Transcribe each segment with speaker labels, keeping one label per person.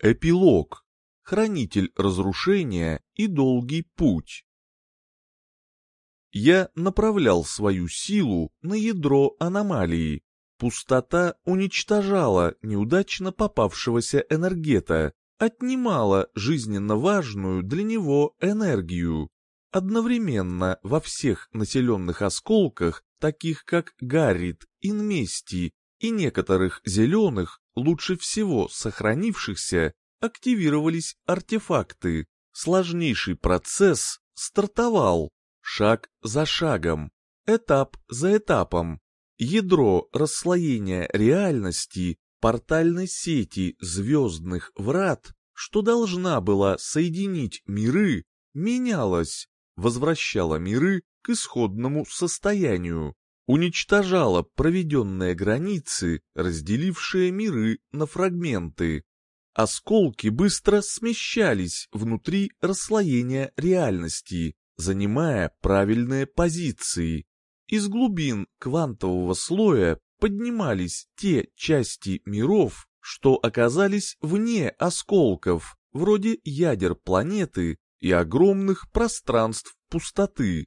Speaker 1: Эпилог. Хранитель разрушения и долгий путь. Я направлял свою силу на ядро аномалии. Пустота уничтожала неудачно попавшегося энергета, отнимала жизненно важную для него энергию. Одновременно во всех населенных осколках, таких как Гаррит, Инмести и некоторых зеленых, лучше всего сохранившихся, активировались артефакты. Сложнейший процесс стартовал, шаг за шагом, этап за этапом. Ядро расслоения реальности портальной сети звездных врат, что должна была соединить миры, менялось, возвращало миры к исходному состоянию уничтожала проведенные границы, разделившие миры на фрагменты. Осколки быстро смещались внутри расслоения реальности, занимая правильные позиции. Из глубин квантового слоя поднимались те части миров, что оказались вне осколков, вроде ядер планеты и огромных пространств пустоты.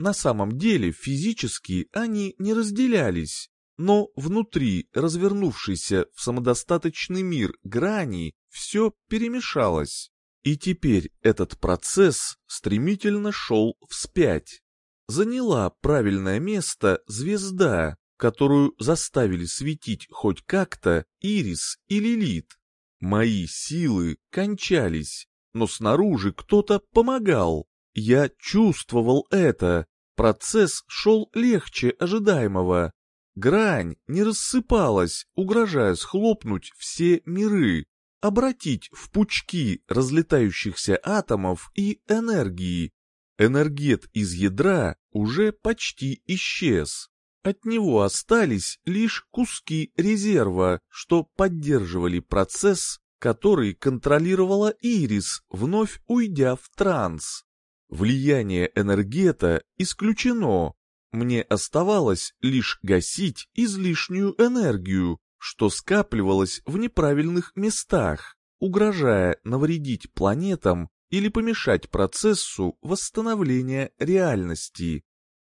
Speaker 1: На самом деле физически они не разделялись, но внутри развернувшейся в самодостаточный мир грани все перемешалось. И теперь этот процесс стремительно шел вспять. Заняла правильное место звезда, которую заставили светить хоть как-то Ирис и Лилит. Мои силы кончались, но снаружи кто-то помогал. Я чувствовал это, Процесс шел легче ожидаемого. Грань не рассыпалась, угрожая схлопнуть все миры, обратить в пучки разлетающихся атомов и энергии. Энергет из ядра уже почти исчез. От него остались лишь куски резерва, что поддерживали процесс, который контролировала Ирис, вновь уйдя в транс. Влияние энергета исключено. Мне оставалось лишь гасить излишнюю энергию, что скапливалось в неправильных местах, угрожая навредить планетам или помешать процессу восстановления реальности.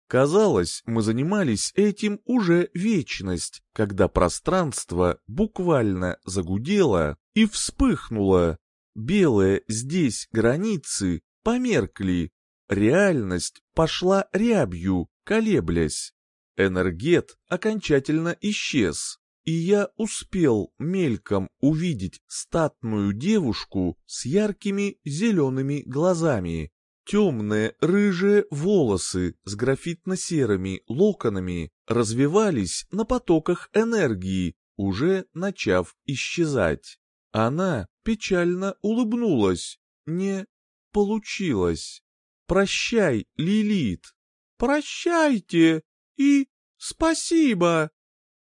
Speaker 1: Казалось, мы занимались этим уже вечность, когда пространство буквально загудело и вспыхнуло. Белые здесь границы померкли, Реальность пошла рябью, колеблясь. Энергет окончательно исчез, и я успел мельком увидеть статную девушку с яркими зелеными глазами. Темные рыжие волосы с графитно-серыми локонами развивались на потоках энергии, уже начав исчезать. Она печально улыбнулась. Не получилось. Прощай, Лилит. Прощайте и спасибо.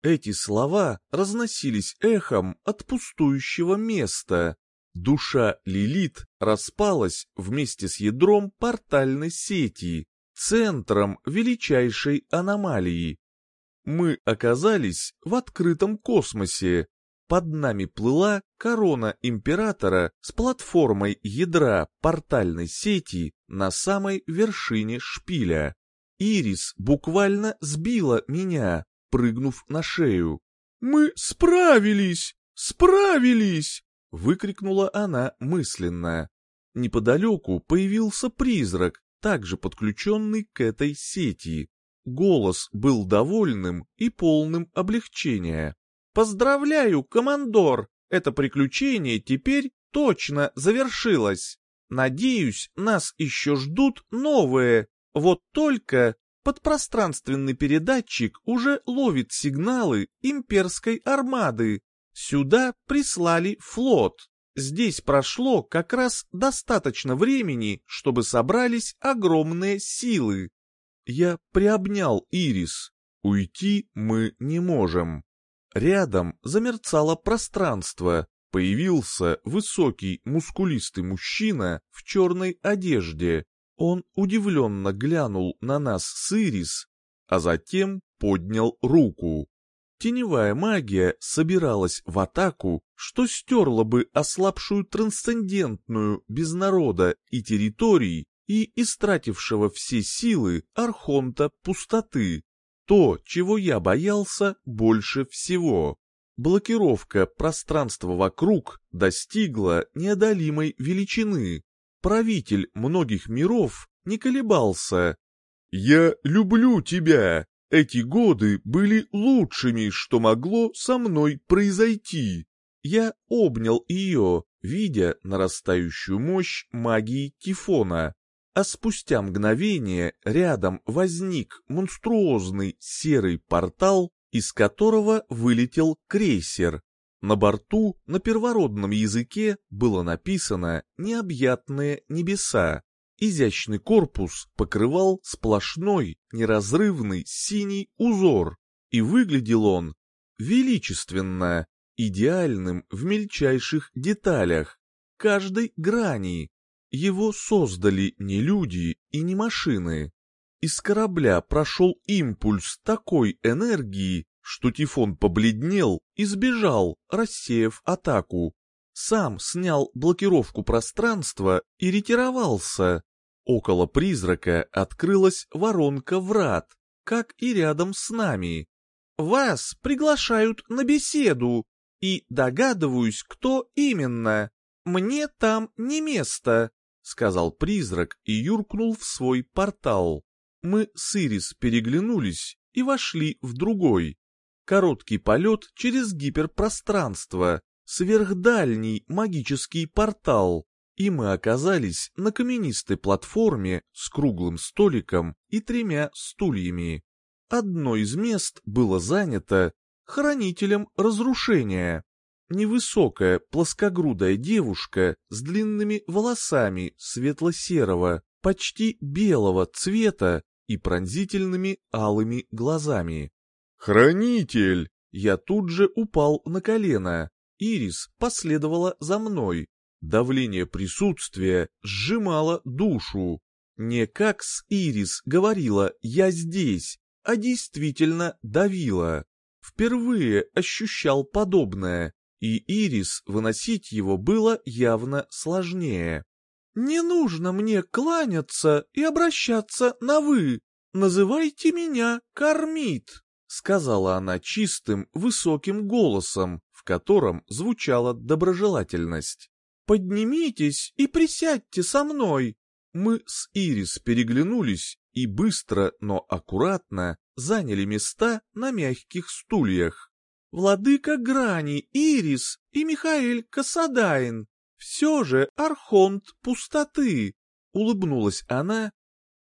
Speaker 1: Эти слова разносились эхом от пустующего места. Душа Лилит распалась вместе с ядром портальной сети, центром величайшей аномалии. Мы оказались в открытом космосе, под нами плыла корона императора с платформой ядра портальной сети на самой вершине шпиля. Ирис буквально сбила меня, прыгнув на шею. «Мы справились! Справились!» — выкрикнула она мысленно. Неподалеку появился призрак, также подключенный к этой сети. Голос был довольным и полным облегчения. Поздравляю, командор! Это приключение теперь точно завершилось. Надеюсь, нас еще ждут новые. Вот только подпространственный передатчик уже ловит сигналы имперской армады. Сюда прислали флот. Здесь прошло как раз достаточно времени, чтобы собрались огромные силы. Я приобнял Ирис. Уйти мы не можем. Рядом замерцало пространство, появился высокий мускулистый мужчина в черной одежде. Он удивленно глянул на нас с Ирис, а затем поднял руку. Теневая магия собиралась в атаку, что стерла бы ослабшую трансцендентную без народа и территорий и истратившего все силы Архонта пустоты. То, чего я боялся больше всего. Блокировка пространства вокруг достигла неодолимой величины. Правитель многих миров не колебался. «Я люблю тебя!» Эти годы были лучшими, что могло со мной произойти. Я обнял ее, видя нарастающую мощь магии Тифона. А спустя мгновение рядом возник монструозный серый портал, из которого вылетел крейсер. На борту на первородном языке было написано «Необъятные небеса». Изящный корпус покрывал сплошной, неразрывный синий узор, и выглядел он величественно, идеальным в мельчайших деталях, каждой грани. Его создали не люди и не машины. Из корабля прошел импульс такой энергии, что Тифон побледнел и сбежал, рассеяв атаку сам снял блокировку пространства и ретировался. Около призрака открылась воронка врат, как и рядом с нами. «Вас приглашают на беседу, и догадываюсь, кто именно. Мне там не место», — сказал призрак и юркнул в свой портал. Мы с Ирис переглянулись и вошли в другой. Короткий полет через гиперпространство, сверхдальний магический портал, и мы оказались на каменистой платформе с круглым столиком и тремя стульями. Одно из мест было занято хранителем разрушения. Невысокая плоскогрудая девушка с длинными волосами светло-серого, почти белого цвета и пронзительными алыми глазами. «Хранитель!» Я тут же упал на колено. Ирис последовала за мной. Давление присутствия сжимало душу. Не как с Ирис говорила «я здесь», а действительно давила. Впервые ощущал подобное, и Ирис выносить его было явно сложнее. «Не нужно мне кланяться и обращаться на «вы». Называйте меня Кормит», — сказала она чистым, высоким голосом, котором звучала доброжелательность. «Поднимитесь и присядьте со мной!» Мы с Ирис переглянулись и быстро, но аккуратно заняли места на мягких стульях. «Владыка Грани, Ирис и Михаэль Касадайн, все же архонт пустоты!» — улыбнулась она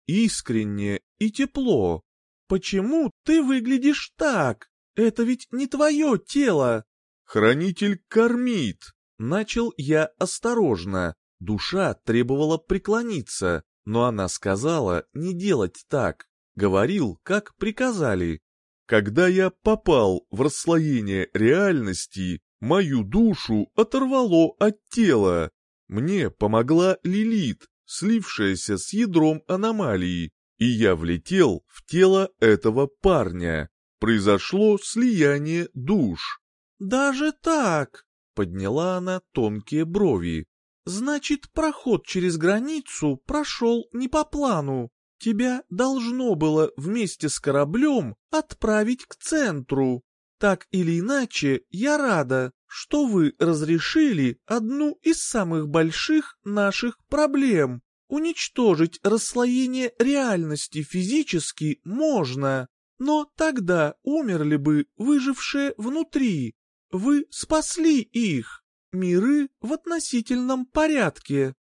Speaker 1: искренне и тепло. «Почему ты выглядишь так? Это ведь не твое тело!» «Хранитель кормит!» Начал я осторожно. Душа требовала преклониться, но она сказала не делать так. Говорил, как приказали. Когда я попал в расслоение реальности, мою душу оторвало от тела. Мне помогла Лилит, слившаяся с ядром аномалии, и я влетел в тело этого парня. Произошло слияние душ. «Даже так?» — подняла она тонкие брови. «Значит, проход через границу прошел не по плану. Тебя должно было вместе с кораблем отправить к центру. Так или иначе, я рада, что вы разрешили одну из самых больших наших проблем. Уничтожить расслоение реальности физически можно, но тогда умерли бы выжившие внутри. Вы спасли их. Миры в относительном порядке.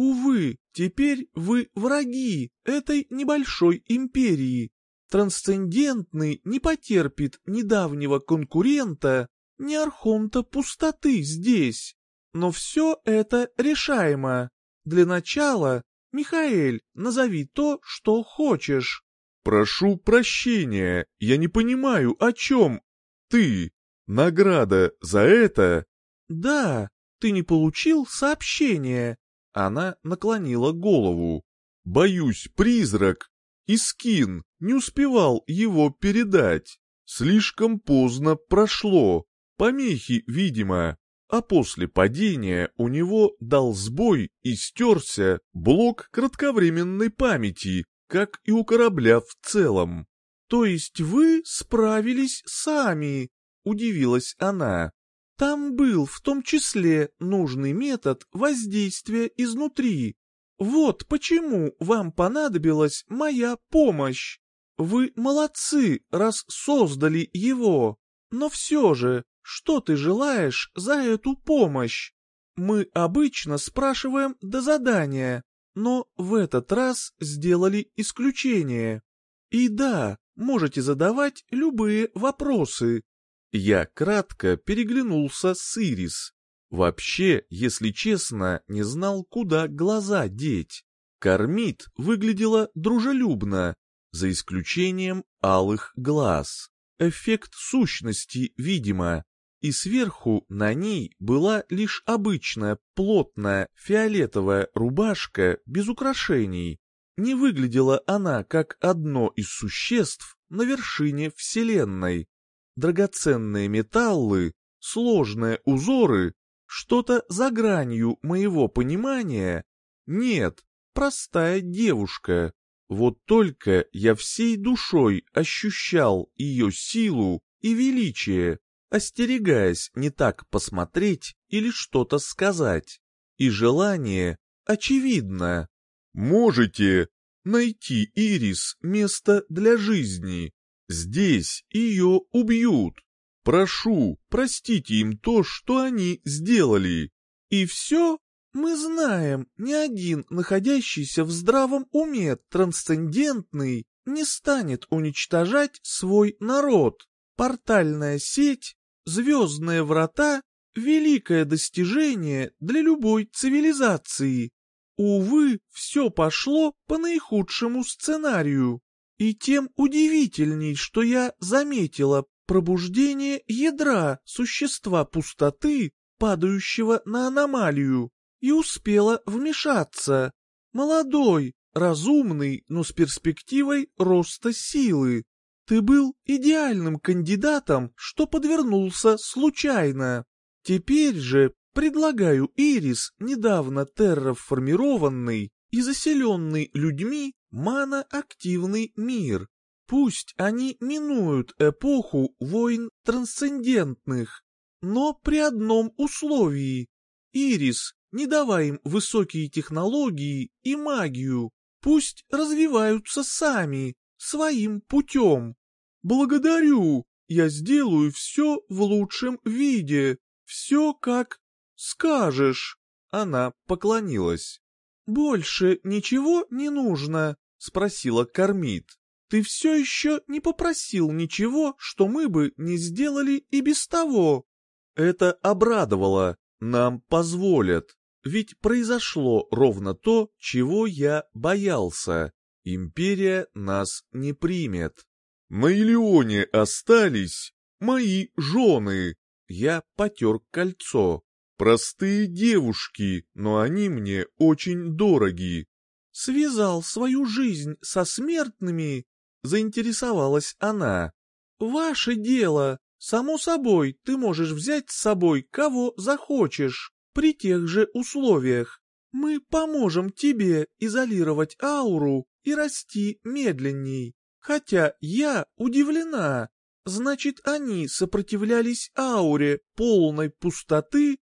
Speaker 1: Увы, теперь вы враги этой небольшой империи. Трансцендентный не потерпит недавнего конкурента, ни архонта пустоты здесь. Но все это решаемо. Для начала, Михаэль, назови то, что хочешь. Прошу прощения, я не понимаю, о чем ты. Награда за это? Да, ты не получил сообщение. Она наклонила голову. Боюсь, призрак. Искин не успевал его передать. Слишком поздно прошло, помехи, видимо, а после падения у него дал сбой и стерся блок кратковременной памяти, как и у корабля в целом. «То есть вы справились сами?» — удивилась она. «Там был в том числе нужный метод воздействия изнутри. Вот почему вам понадобилась моя помощь. Вы молодцы, раз создали его. Но все же, что ты желаешь за эту помощь? Мы обычно спрашиваем до задания, но в этот раз сделали исключение. И да, можете задавать любые вопросы. Я кратко переглянулся с Ирис. Вообще, если честно, не знал, куда глаза деть. Кормит выглядела дружелюбно, за исключением алых глаз. Эффект сущности, видимо. И сверху на ней была лишь обычная плотная фиолетовая рубашка без украшений. Не выглядела она как одно из существ на вершине Вселенной. Драгоценные металлы, сложные узоры, что-то за гранью моего понимания? Нет, простая девушка. Вот только я всей душой ощущал ее силу и величие, остерегаясь не так посмотреть или что-то сказать. И желание очевидно. Можете найти Ирис место для жизни. Здесь ее убьют. Прошу, простите им то, что они сделали. И все? Мы знаем, ни один находящийся в здравом уме трансцендентный не станет уничтожать свой народ. Портальная сеть, звездные врата — великое достижение для любой цивилизации. Увы, все пошло по наихудшему сценарию. И тем удивительней, что я заметила пробуждение ядра существа пустоты, падающего на аномалию, и успела вмешаться. Молодой, разумный, но с перспективой роста силы. Ты был идеальным кандидатом, что подвернулся случайно. Теперь же предлагаю Ирис, недавно терраформированный и заселенный людьми, маноактивный мир. Пусть они минуют эпоху войн трансцендентных, но при одном условии. Ирис не давай им высокие технологии и магию, пусть развиваются сами, своим путем. Благодарю, я сделаю все в лучшем виде, все как скажешь. Она поклонилась. «Больше ничего не нужно?» — спросила Кормит. «Ты все еще не попросил ничего, что мы бы не сделали и без того». Это обрадовало. Нам позволят. Ведь произошло ровно то, чего я боялся. Империя нас не примет. На Илионе остались мои жены. Я потер кольцо. Простые девушки, но они мне очень дороги. Связал свою жизнь со смертными, заинтересовалась она. Ваше дело. Само собой, ты можешь взять с собой кого захочешь при тех же условиях. Мы поможем тебе изолировать ауру и расти медленней. Хотя я удивлена. Значит, они сопротивлялись ауре полной пустоты?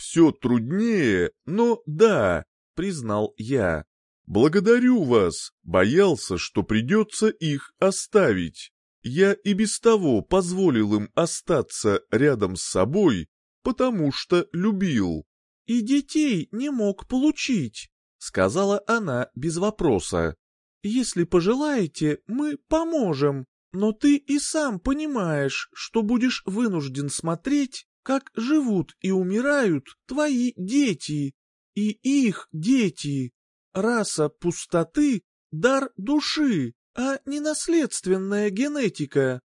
Speaker 1: Все труднее, но да, признал я. Благодарю вас, боялся, что придется их оставить. Я и без того позволил им остаться рядом с собой, потому что любил и детей не мог получить», — сказала она без вопроса. «Если пожелаете, мы поможем, но ты и сам понимаешь, что будешь вынужден смотреть, как живут и умирают твои дети и их дети. Раса пустоты — дар души, а не наследственная генетика.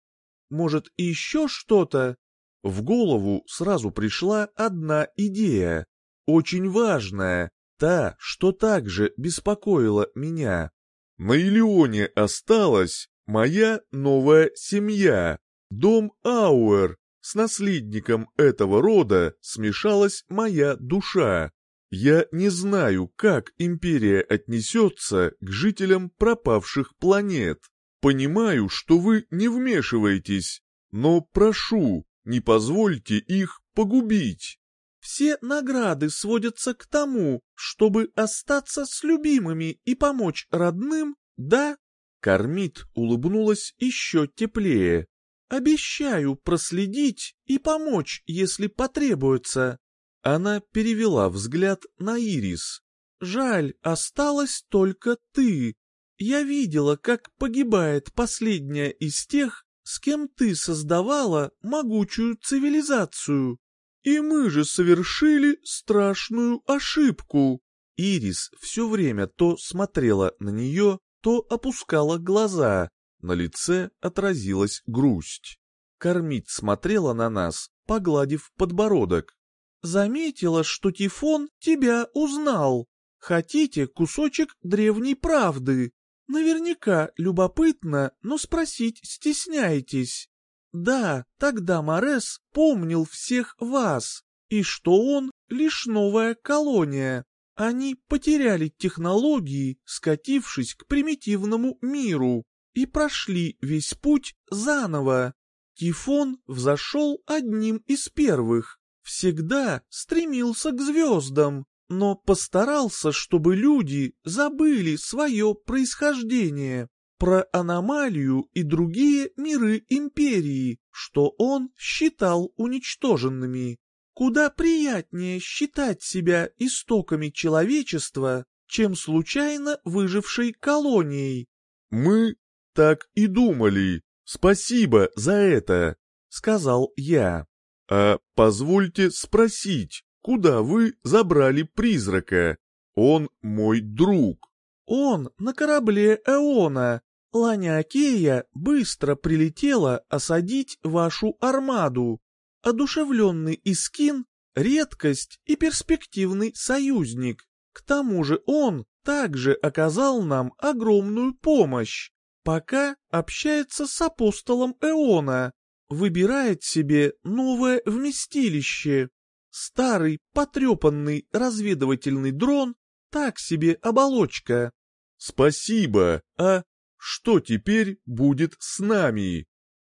Speaker 1: Может, еще что-то?» В голову сразу пришла одна идея очень важная, та, что также беспокоила меня. На Илионе осталась моя новая семья, Дом Ауэр. С наследником этого рода смешалась моя душа. Я не знаю, как империя отнесется к жителям пропавших планет. Понимаю, что вы не вмешиваетесь, но прошу, не позвольте их погубить.
Speaker 2: Все награды сводятся к тому, чтобы остаться с любимыми и помочь родным, да? Кормит улыбнулась еще теплее. Обещаю проследить и помочь, если потребуется. Она перевела взгляд на Ирис. Жаль, осталась только ты. Я видела, как погибает последняя из тех, с кем ты создавала могучую цивилизацию. И мы же совершили страшную ошибку. Ирис все время то смотрела на нее, то опускала глаза. На лице отразилась грусть. Кормить смотрела на нас, погладив подбородок. Заметила, что Тифон тебя узнал. Хотите кусочек древней правды? Наверняка любопытно, но спросить стесняетесь. Да, тогда Морес помнил всех вас, и что он лишь новая колония. Они потеряли технологии, скатившись к примитивному миру, и прошли весь путь заново. Тифон взошел одним из первых, всегда стремился к звездам, но постарался, чтобы люди забыли свое происхождение про аномалию и другие миры империи, что он считал уничтоженными. Куда приятнее считать себя истоками человечества, чем случайно выжившей колонией.
Speaker 1: «Мы так и думали. Спасибо за это», — сказал я. «А позвольте спросить, куда вы забрали призрака? Он мой друг».
Speaker 2: «Он на корабле Эона. Ланя Акея быстро прилетела осадить вашу армаду. Одушевленный Искин — редкость и перспективный союзник. К тому же он также оказал нам огромную помощь. Пока общается с апостолом Эона, выбирает себе новое вместилище. Старый потрепанный разведывательный дрон — так себе оболочка.
Speaker 1: Спасибо, а что теперь будет с нами?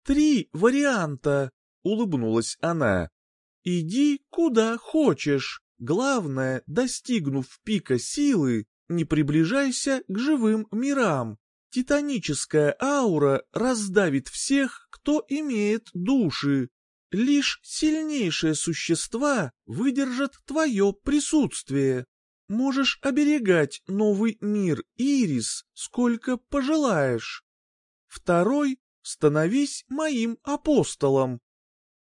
Speaker 2: Три варианта, улыбнулась она. Иди куда хочешь. Главное, достигнув пика силы, не приближайся к живым мирам. Титаническая аура раздавит всех, кто имеет души. Лишь сильнейшие существа выдержат твое присутствие. Можешь оберегать новый мир Ирис сколько пожелаешь. Второй — становись моим апостолом.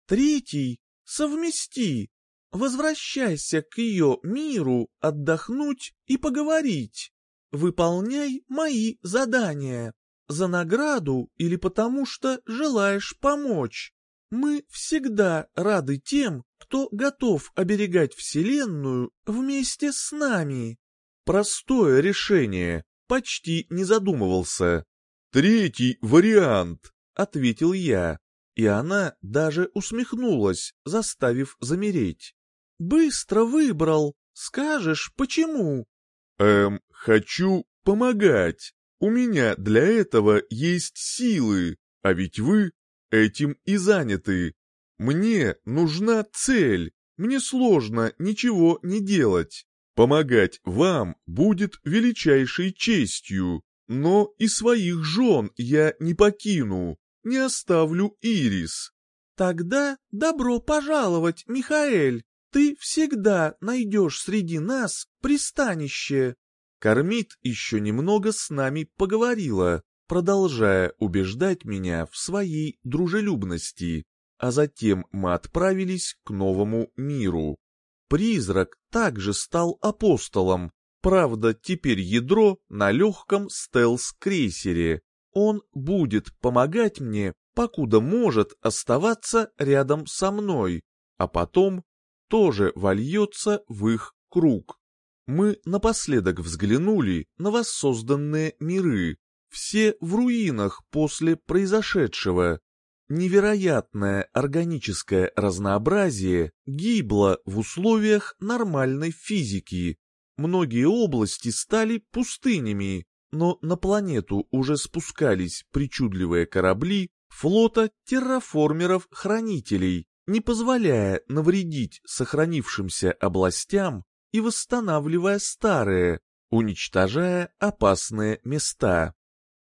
Speaker 2: Третий — совмести. Возвращайся к ее миру отдохнуть и поговорить. Выполняй мои задания. За награду или потому что желаешь помочь. Мы всегда рады тем, кто готов оберегать Вселенную вместе с нами.
Speaker 1: Простое решение, почти не задумывался. Третий вариант, ответил я, и она даже усмехнулась, заставив замереть.
Speaker 2: Быстро выбрал, скажешь, почему?
Speaker 1: Эм, хочу помогать. У меня для этого есть силы, а ведь вы этим и заняты. Мне нужна цель, мне сложно ничего не делать. Помогать вам будет величайшей честью, но и своих жен я не покину, не оставлю Ирис.
Speaker 2: Тогда добро пожаловать, Михаэль. Ты всегда найдешь среди нас пристанище.
Speaker 1: Кормит еще немного с нами поговорила, продолжая убеждать меня в своей дружелюбности, а затем мы отправились к новому миру. Призрак также стал апостолом, правда теперь ядро на легком стелс-крейсере. Он будет помогать мне, покуда может оставаться рядом со мной, а потом тоже вольется в их круг. Мы напоследок взглянули на воссозданные миры, все в руинах после произошедшего. невероятное органическое разнообразие гибло в условиях нормальной физики. Многие области стали пустынями, но на планету уже спускались причудливые корабли флота терраформеров-хранителей, не позволяя навредить сохранившимся областям и восстанавливая старые, уничтожая опасные места.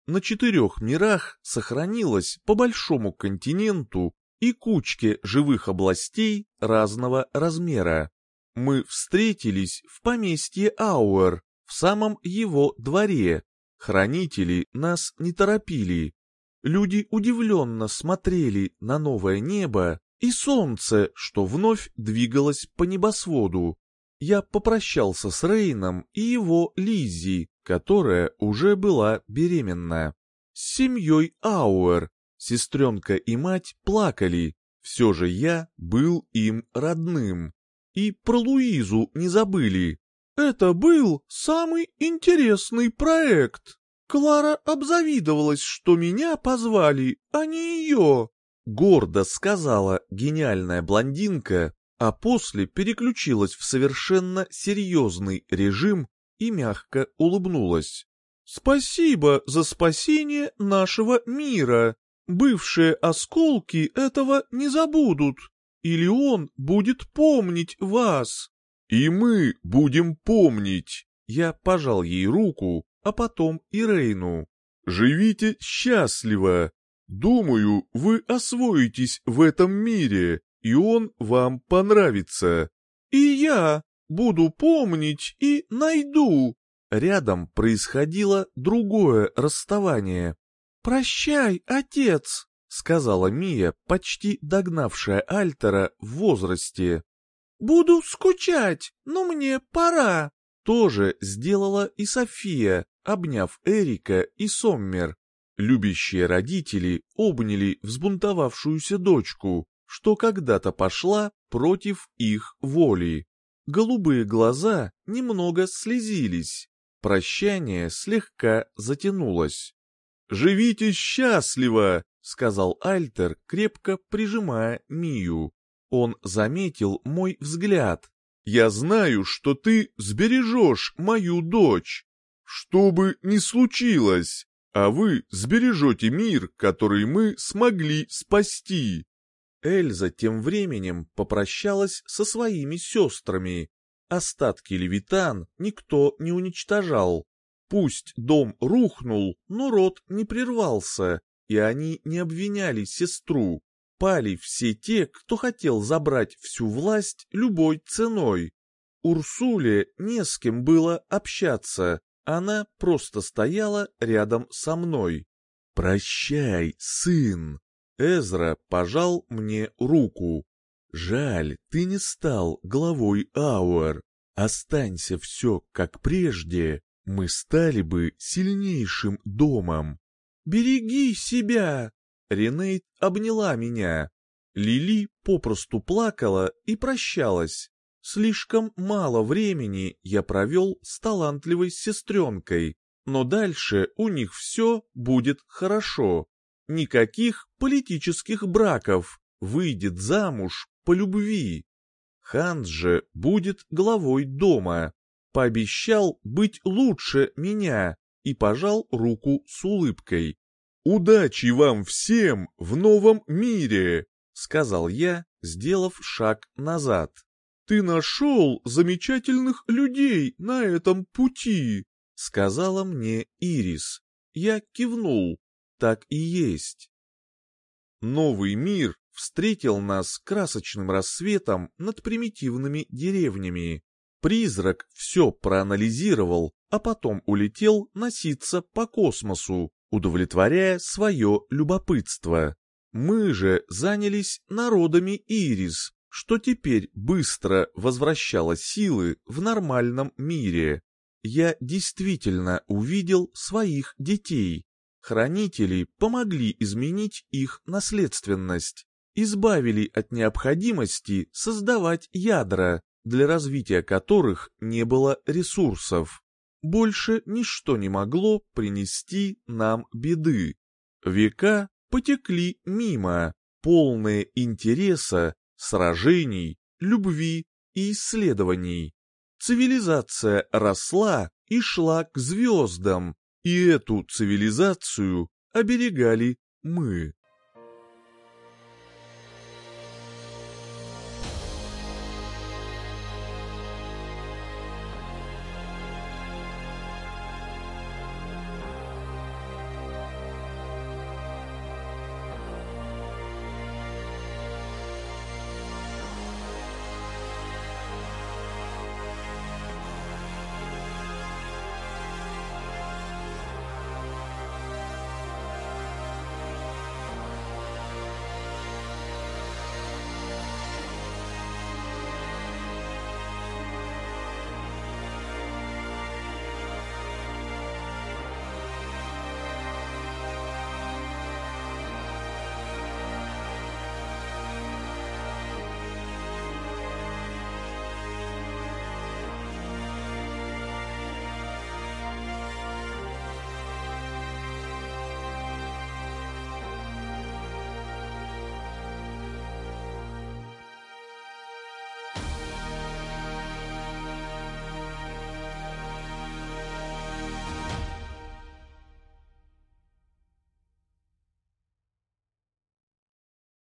Speaker 1: На четырех мирах сохранилось по большому континенту и кучке живых областей разного размера. Мы встретились в поместье Ауэр, в самом его дворе. Хранители нас не торопили. Люди удивленно смотрели на новое небо и солнце, что вновь двигалось по небосводу. Я попрощался с Рейном и его Лиззи, которая уже была беременна. С семьей Ауэр, сестренка и мать плакали, все же я был им родным. И про Луизу не забыли. Это был самый интересный проект. Клара обзавидовалась, что меня позвали, а не ее. Гордо сказала гениальная блондинка, а после переключилась в совершенно серьезный режим и мягко улыбнулась. «Спасибо за спасение нашего мира. Бывшие осколки этого не забудут, или он будет помнить вас». «И мы будем помнить!» Я пожал ей руку, а потом и Рейну. «Живите счастливо! Думаю, вы освоитесь в этом мире, и он вам понравится. И я буду помнить и найду. Рядом происходило другое расставание. «Прощай, отец», — сказала Мия, почти догнавшая Альтера в возрасте. «Буду скучать, но мне пора», — тоже сделала и София, обняв Эрика и Соммер. Любящие родители обняли взбунтовавшуюся дочку, что когда-то пошла против их воли. Голубые глаза немного слезились. Прощание слегка затянулось. «Живите счастливо!» — сказал Альтер, крепко прижимая Мию. Он заметил мой взгляд. «Я знаю, что ты сбережешь мою дочь. Что бы ни случилось, а вы сбережете мир, который мы смогли спасти. Эльза тем временем попрощалась со своими сестрами. Остатки левитан никто не уничтожал. Пусть дом рухнул, но род не прервался, и они не обвиняли сестру. Пали все те, кто хотел забрать всю власть любой ценой. Урсуле не с кем было общаться, она просто стояла рядом со мной. «Прощай, сын!» Эзра пожал мне руку. «Жаль, ты не стал главой Ауэр. Останься все как прежде, мы стали бы сильнейшим домом». «Береги себя!» Ренейт обняла меня. Лили попросту плакала и прощалась. Слишком мало времени я провел с талантливой сестренкой, но дальше у них все будет хорошо. Никаких политических браков, выйдет замуж по любви. Ханс же будет главой дома, пообещал быть лучше меня и пожал руку с улыбкой. «Удачи вам всем в новом мире!» — сказал я, сделав шаг назад. «Ты нашел замечательных людей на этом пути», — сказала мне Ирис. Я кивнул так и есть. Новый мир встретил нас красочным рассветом над примитивными деревнями. Призрак все проанализировал, а потом улетел носиться по космосу, удовлетворяя свое любопытство. Мы же занялись народами Ирис, что теперь быстро возвращало силы в нормальном мире. Я действительно увидел своих детей, Хранители помогли изменить их наследственность, избавили от необходимости создавать ядра, для развития которых не было ресурсов. Больше ничто не могло принести нам беды. Века потекли мимо, полные интереса, сражений, любви и исследований. Цивилизация росла и шла к звездам, и эту цивилизацию оберегали мы.